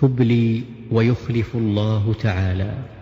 تبلي ويخلف الله تعالى